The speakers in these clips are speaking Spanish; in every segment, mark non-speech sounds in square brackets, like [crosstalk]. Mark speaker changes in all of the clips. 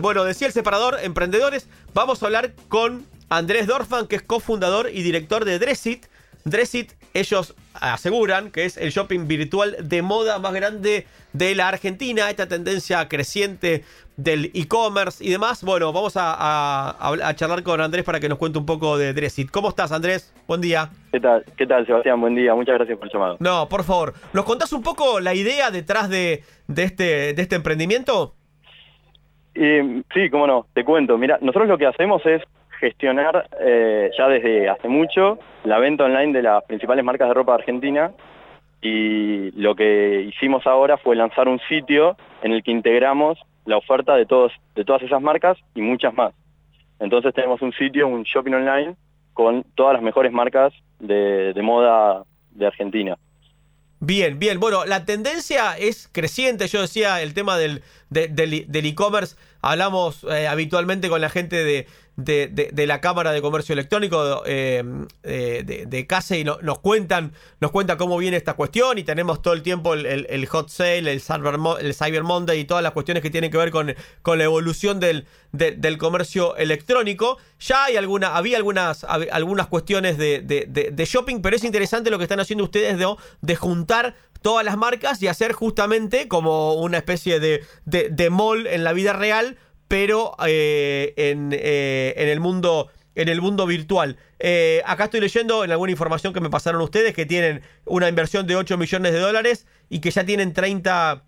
Speaker 1: Bueno, decía el separador, emprendedores, vamos a hablar con Andrés Dorfan, que es cofundador y director de Dressit. Dressit, ellos aseguran que es el shopping virtual de moda más grande de la Argentina, esta tendencia creciente del e-commerce y demás. Bueno, vamos a, charlar con Andrés para que nos cuente un poco de Dressit. ¿Cómo estás, Andrés? Buen día.
Speaker 2: ¿Qué tal, ¿Qué tal, Sebastián? Buen día. Muchas gracias por el llamado.
Speaker 1: No, por favor. ¿Nos contás un poco la idea detrás de, de, este, de este emprendimiento?
Speaker 2: Sí, cómo no, te cuento. Mira, nosotros lo que hacemos es gestionar eh, ya desde hace mucho la venta online de las principales marcas de ropa de Argentina y lo que hicimos ahora fue lanzar un sitio en el que integramos la oferta de, todos, de todas esas marcas y muchas más. Entonces tenemos un sitio, un shopping online con todas las mejores marcas de, de moda de Argentina.
Speaker 1: Bien, bien. Bueno, la tendencia es creciente. Yo decía el tema del e-commerce. Hablamos eh, habitualmente con la gente de, de, la Cámara de Comercio Electrónico eh, de, de, casa y nos cuentan nos cuenta cómo viene esta cuestión y tenemos todo el tiempo el, hot sale, el Cyber, el Cyber Monday y todas las cuestiones que tienen que ver con, con la evolución del, del comercio electrónico. Ya hay alguna, había algunas, algunas cuestiones de, shopping, pero es interesante lo que están haciendo ustedes de, de juntar todas las marcas y hacer justamente como una especie de, de mall en la vida real pero eh, eh, en, el mundo en el mundo virtual. Eh, acá estoy leyendo en alguna información que me pasaron ustedes que tienen una inversión de 8 millones de dólares y que ya tienen 30,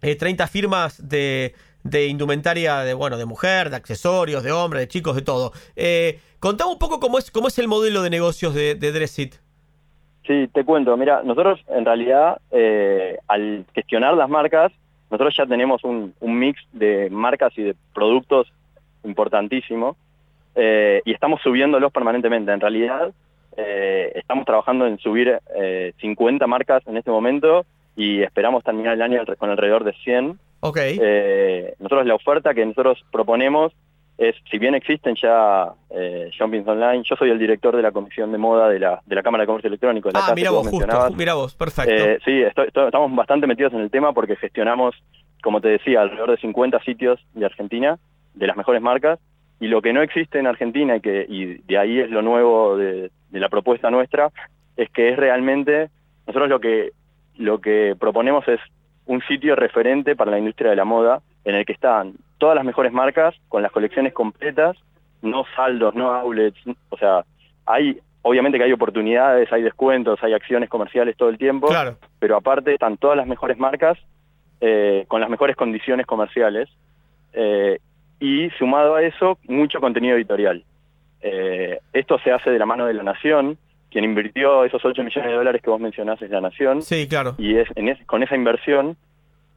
Speaker 1: 30 firmas de, de, indumentaria de, bueno, de mujer, de accesorios, de hombre, de chicos, de todo. contame un poco cómo es, cómo es el modelo de negocios de, de Dressit.
Speaker 2: Sí, te cuento. Mira, nosotros en realidad al gestionar las marcas nosotros ya tenemos un, mix de marcas y de productos importantísimo eh, y estamos subiéndolos permanentemente. En realidad, eh, estamos trabajando en subir 50 eh, marcas en este momento y esperamos terminar el año con alrededor de 100.
Speaker 1: Okay.
Speaker 2: nosotros la oferta que nosotros proponemos es, si bien existen ya eh, shoppings online, yo soy el director de la Comisión de Moda de la, de la Cámara de Comercio Electrónico.
Speaker 1: ah, mira vos, justo, mira vos, perfecto. Eh,
Speaker 2: sí, estamos bastante metidos en el tema porque gestionamos, como te decía, alrededor de 50 sitios de Argentina, de las mejores marcas, y lo que no existe en Argentina, y, que, y de ahí es lo nuevo de, de la propuesta nuestra, es que es realmente, nosotros lo que, lo que proponemos es un sitio referente para la industria de la moda, en el que están todas las mejores marcas con las colecciones completas, no saldos, no outlets, o sea, hay obviamente que hay oportunidades, hay descuentos, hay acciones comerciales todo el tiempo, pero aparte están todas las mejores marcas eh, con las mejores condiciones comerciales eh, y sumado a eso mucho contenido editorial. Eh, esto se hace de la mano de la Nación, quien invirtió esos 8 millones de dólares que vos mencionás es la Nación.
Speaker 1: Sí, claro.
Speaker 2: Y es, en con esa inversión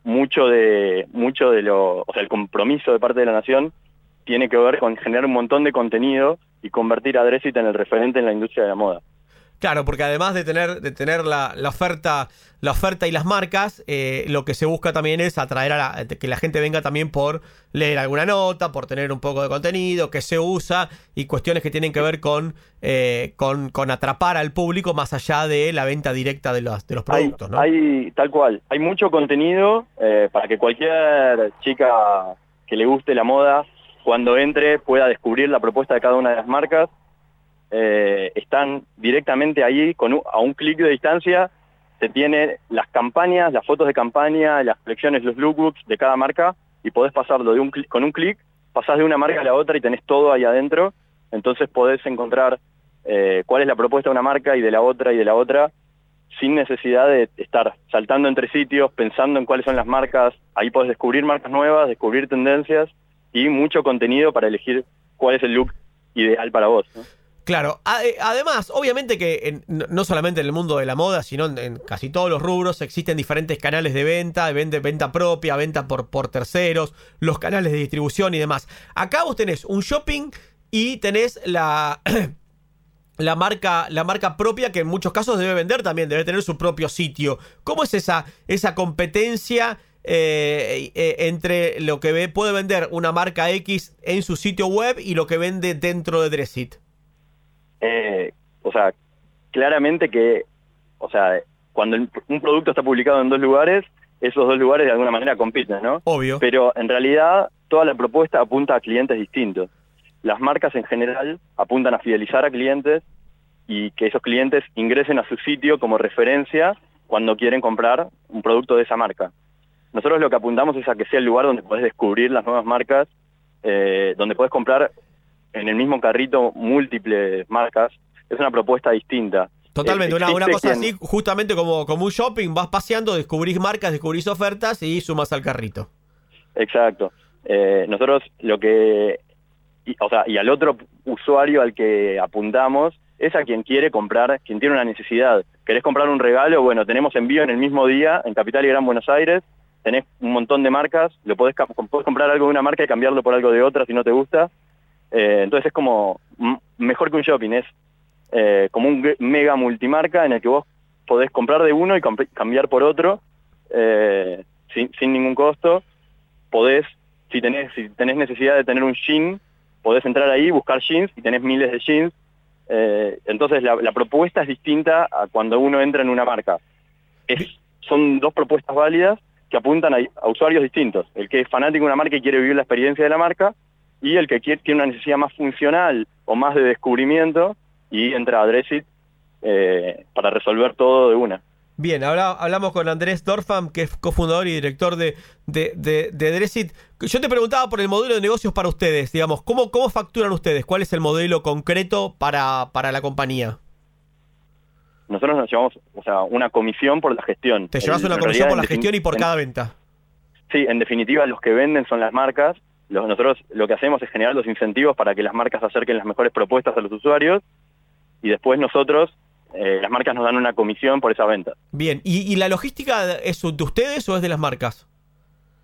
Speaker 2: mucho de mucho de lo, o sea, el compromiso de parte de la nación tiene que ver con generar un montón de contenido y convertir a Dressit en el referente en la industria de la moda.
Speaker 1: Claro, porque además de tener, de tener la, la oferta, la oferta y las marcas, eh, lo que se busca también es atraer a la, que la gente venga también por leer alguna nota, por tener un poco de contenido, que se usa, y cuestiones que tienen que ver con, eh, con, con, atrapar al público más allá de la venta directa de los, de los productos,
Speaker 2: hay, Hay, tal cual, hay mucho contenido eh, para que cualquier chica que le guste la moda, cuando entre, pueda descubrir la propuesta de cada una de las marcas eh, están directamente ahí con a un clic de distancia, se tiene las campañas, las fotos de campaña, las colecciones, los lookbooks de cada marca y podés pasarlo de un con un clic, pasás de una marca a la otra y tenés todo ahí adentro, entonces podés encontrar eh, cuál es la propuesta de una marca y de la otra y de la otra sin necesidad de estar saltando entre sitios, pensando en cuáles son las marcas, ahí podés descubrir marcas nuevas, descubrir tendencias y mucho contenido para elegir cuál es el look ideal para vos.
Speaker 1: Claro, eh, además, obviamente que no solamente en el mundo de la moda, sino en, casi todos los rubros existen diferentes canales de venta, venta, propia, venta por, por terceros, los canales de distribución y demás. Acá vos tenés un shopping y tenés la, [clears throat] la, marca, la marca propia que en muchos casos debe vender también, debe tener su propio sitio. ¿Cómo es esa, esa competencia? Eh, eh, entre lo que puede vender una marca X en su sitio web y lo que vende dentro de Dressit
Speaker 2: eh, o sea, claramente que, o sea, cuando un producto está publicado en dos lugares, esos dos lugares de alguna manera compiten, ¿no?
Speaker 1: Obvio.
Speaker 2: Pero en realidad toda la propuesta apunta a clientes distintos. Las marcas en general apuntan a fidelizar a clientes y que esos clientes ingresen a su sitio como referencia cuando quieren comprar un producto de esa marca. Nosotros lo que apuntamos es a que sea el lugar donde puedes descubrir las nuevas marcas, eh, donde puedes comprar en el mismo carrito múltiples marcas. Es una propuesta distinta.
Speaker 1: Totalmente, una, cosa así, justamente como, como un shopping, vas paseando, descubrís marcas, descubrís ofertas y sumas al carrito.
Speaker 2: Exacto. Eh, nosotros lo que, o sea, y al otro usuario al que apuntamos es a quien quiere comprar, quien tiene una necesidad. ¿Querés comprar un regalo? Bueno, tenemos envío en el mismo día en Capital y Gran Buenos Aires, tenés un montón de marcas, lo podés, comprar algo de una marca y cambiarlo por algo de otra si no te gusta. Eh, entonces es como mejor que un shopping, es eh, como un mega multimarca en el que vos podés comprar de uno y cambiar por otro eh, sin, ningún costo. Podés, si tenés, si tenés necesidad de tener un jean, podés entrar ahí, buscar jeans y tenés miles de jeans. Entonces la, propuesta es distinta a cuando uno entra en una marca. Es, son dos propuestas válidas que apuntan a, usuarios distintos. El que es fanático de una marca y quiere vivir la experiencia de la marca y el que quiere, tiene una necesidad más funcional o más de descubrimiento y entra a Dressit eh, para resolver todo de una.
Speaker 1: Bien, ahora hablamos con Andrés Dorfam, que es cofundador y director de, de, de, Yo te preguntaba por el modelo de negocios para ustedes, digamos, ¿cómo, ¿cómo facturan ustedes? ¿Cuál es el modelo concreto para, para la compañía?
Speaker 2: Nosotros nos llevamos o sea, una comisión por la gestión.
Speaker 1: ¿Te llevas una comisión por la gestión y por cada venta?
Speaker 2: Sí, en definitiva los que venden son las marcas. Nosotros lo que hacemos es generar los incentivos para que las marcas acerquen las mejores propuestas a los usuarios y después nosotros, eh, las marcas nos dan una comisión por esa venta.
Speaker 1: Bien, ¿Y, la logística es de ustedes o es de las marcas?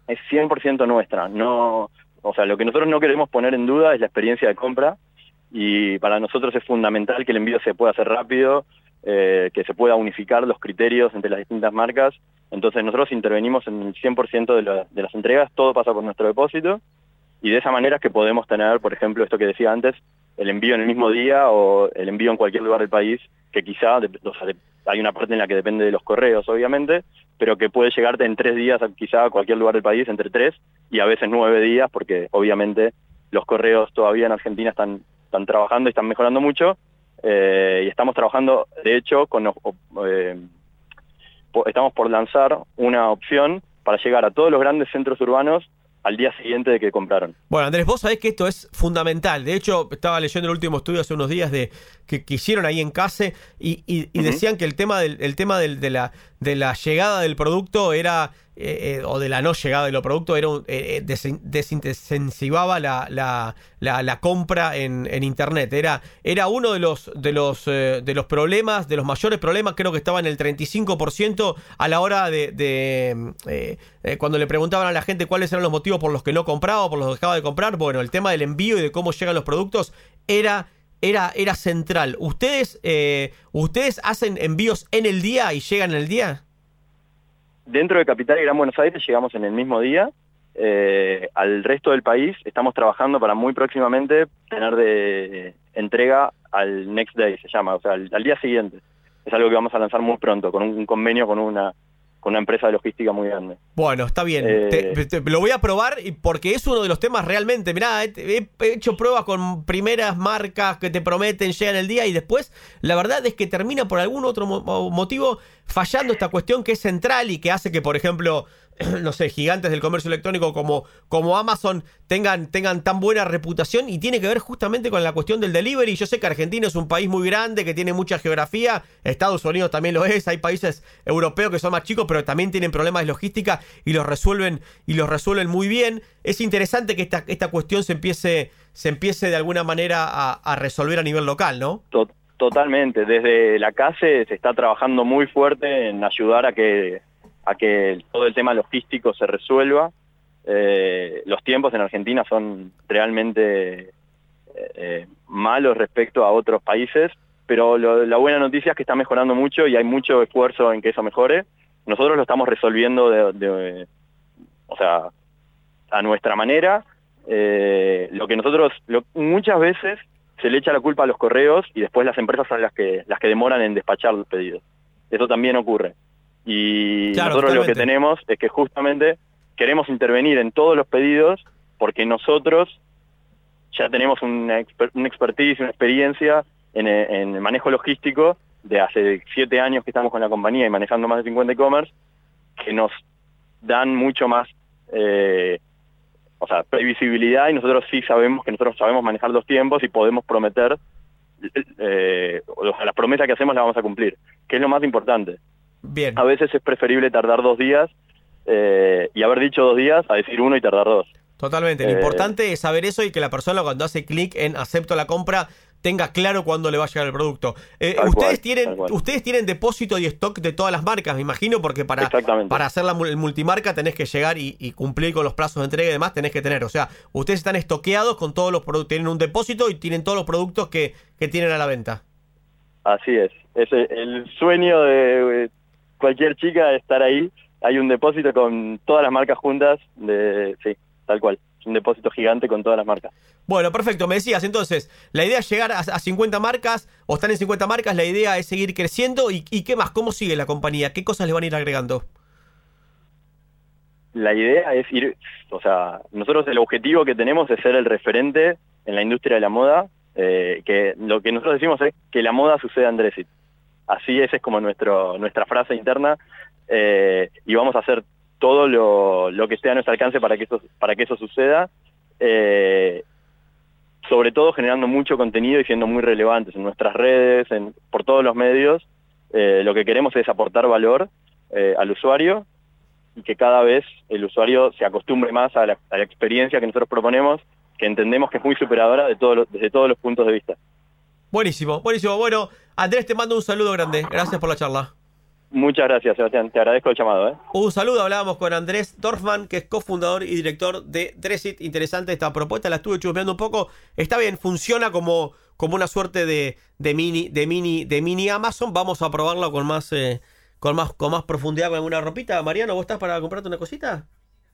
Speaker 2: Es 100% nuestra. No, o sea, lo que nosotros no queremos poner en duda es la experiencia de compra y para nosotros es fundamental que el envío se pueda hacer rápido, eh, que se pueda unificar los criterios entre las distintas marcas. Entonces nosotros intervenimos en el 100% de, de las entregas, todo pasa por nuestro depósito y de esa manera es que podemos tener, por ejemplo, esto que decía antes, el envío en el mismo día o el envío en cualquier lugar del país, que quizá hay una parte en la que depende de los correos, obviamente, pero que puede llegarte en tres días quizá a cualquier lugar del país, entre tres y a veces nueve días, porque obviamente los correos todavía en Argentina están, están trabajando y están mejorando mucho, eh, y estamos trabajando, de hecho, eh, estamos por lanzar una opción para llegar a todos los grandes centros urbanos al día siguiente de que compraron.
Speaker 1: Bueno, Andrés, vos sabés que esto es fundamental. De hecho, estaba leyendo el último estudio hace unos días de que, hicieron ahí en CASE y, decían que el tema del, el tema del, de, la, de la llegada del producto era eh, eh, o de la no llegada de los productos era eh, desintensivaba la, compra en, internet era era uno de los de los de los problemas de los mayores problemas creo que estaba en el 35% a la hora de, de cuando le preguntaban a la gente cuáles eran los motivos por los que no compraba o por los que dejaba de comprar bueno el tema del envío y de cómo llegan los productos era era, era central. ¿Ustedes, ¿Ustedes hacen envíos en el día y llegan en el día?
Speaker 2: Dentro de Capital y Gran Buenos Aires llegamos en el mismo día. Eh, al resto del país estamos trabajando para muy próximamente tener de entrega al next day, se llama, o sea, al, día siguiente. Es algo que vamos a lanzar muy pronto, con un convenio con una con una empresa de logística muy grande.
Speaker 1: Bueno, está bien. Eh, lo voy a probar porque es uno de los temas realmente. Mirá, he, hecho pruebas con primeras marcas que te prometen, llegan el día y después la verdad es que termina por algún otro motivo fallando esta cuestión que es central y que hace que, por ejemplo, [clears throat] no sé, gigantes del comercio electrónico como, como Amazon tengan, tengan tan buena reputación y tiene que ver justamente con la cuestión del delivery. Yo sé que Argentina es un país muy grande, que tiene mucha geografía, Estados Unidos también lo es, hay países europeos que son más chicos, pero también tienen problemas de logística y los resuelven, y los resuelven muy bien. Es interesante que esta, esta cuestión se empiece, se empiece de alguna manera a, resolver a nivel local, ¿no?
Speaker 2: Totalmente, desde la CASE se está trabajando muy fuerte en ayudar a que a que todo el tema logístico se resuelva. Eh, los tiempos en Argentina son realmente eh, eh, malos respecto a otros países, pero la buena noticia es que está mejorando mucho y hay mucho esfuerzo en que eso mejore. Nosotros lo estamos resolviendo de, o sea, a nuestra manera. lo que nosotros muchas veces se le echa la culpa a los correos y después las empresas son las que las que demoran en despachar los pedidos. Eso también ocurre. Y nosotros lo que tenemos es que justamente queremos intervenir en todos los pedidos porque nosotros ya tenemos una, una expertise, una experiencia en, en, el manejo logístico de hace siete años que estamos con la compañía y manejando más de 50 e-commerce, que nos dan mucho más eh, o sea, previsibilidad y nosotros sí sabemos que nosotros sabemos manejar los tiempos y podemos prometer, eh, las promesas que hacemos las vamos a cumplir, que es lo más importante.
Speaker 1: Bien.
Speaker 2: A veces es preferible tardar dos días eh, y haber dicho dos días a decir uno y tardar dos.
Speaker 1: Totalmente. Lo eh, importante es saber eso y que la persona cuando hace clic en acepto la compra tenga claro cuándo le va a llegar el producto. Eh, ustedes tienen ustedes tienen depósito y stock de todas las marcas, me imagino, porque para, para hacer la el multimarca tenés que llegar y, cumplir con los plazos de entrega y demás, tenés que tener. O sea, ustedes están estoqueados con todos los productos, tienen un depósito y tienen todos los productos que, que tienen a la venta.
Speaker 2: Así es. Es el sueño de cualquier chica estar ahí. Hay un depósito con todas las marcas juntas, de sí, tal cual un depósito gigante con todas las marcas.
Speaker 1: Bueno, perfecto. Me decías entonces, la idea es llegar a, 50 marcas o están en 50 marcas, la idea es seguir creciendo. ¿Y, qué más? ¿Cómo sigue la compañía? ¿Qué cosas le van a ir agregando?
Speaker 2: La idea es ir, o sea, nosotros el objetivo que tenemos es ser el referente en la industria de la moda, eh, que lo que nosotros decimos es que la moda suceda en Dressit. Así esa es como nuestra frase interna eh, y vamos a hacer todo lo, que esté a nuestro alcance para que eso, para que eso suceda. Eh, sobre todo generando mucho contenido y siendo muy relevantes en nuestras redes, en, por todos los medios. Eh, lo que queremos es aportar valor al usuario y que cada vez el usuario se acostumbre más a la, experiencia que nosotros proponemos, que entendemos que es muy superadora de desde todos los puntos de vista.
Speaker 1: Buenísimo, buenísimo. Bueno, Andrés, te mando un saludo grande. Gracias por la charla.
Speaker 2: Muchas gracias, Sebastián. Te agradezco el llamado. ¿eh?
Speaker 1: Un saludo. Hablábamos con Andrés Dorfman, que es cofundador y director de Dressit. Interesante esta propuesta. La estuve chusmeando un poco. Está bien, funciona como, como una suerte de, de, mini, de, mini, de mini Amazon. Vamos a probarlo con más, eh, con más, con más profundidad con alguna ropita. Mariano, ¿vos estás para comprarte una cosita?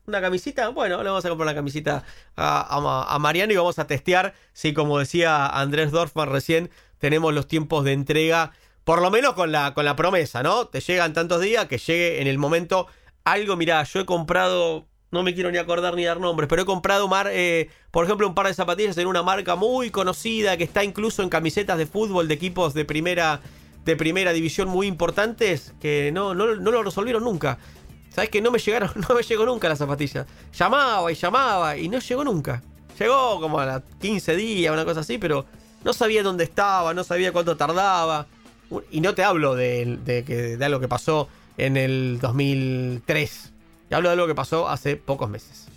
Speaker 1: ¿Una camisita? Bueno, le vamos a comprar una camisita a, Mariano y vamos a testear si, como decía Andrés Dorfman recién, tenemos los tiempos de entrega por lo menos con la, con la promesa, ¿no? Te llegan tantos días que llegue en el momento algo. Mirá, yo he comprado, no me quiero ni acordar ni dar nombres, pero he comprado, mar, eh, por ejemplo, un par de zapatillas en una marca muy conocida que está incluso en camisetas de fútbol de equipos de primera, de primera división muy importantes que no, no, no lo resolvieron nunca. ¿Sabes que no me llegaron, [laughs] no me llegó nunca la zapatilla? Llamaba y llamaba y no llegó nunca. Llegó como a las 15 días, una cosa así, pero no sabía dónde estaba, no sabía cuánto tardaba. Y no te hablo de, de algo que pasó en el 2003. Te hablo de algo que pasó hace pocos meses.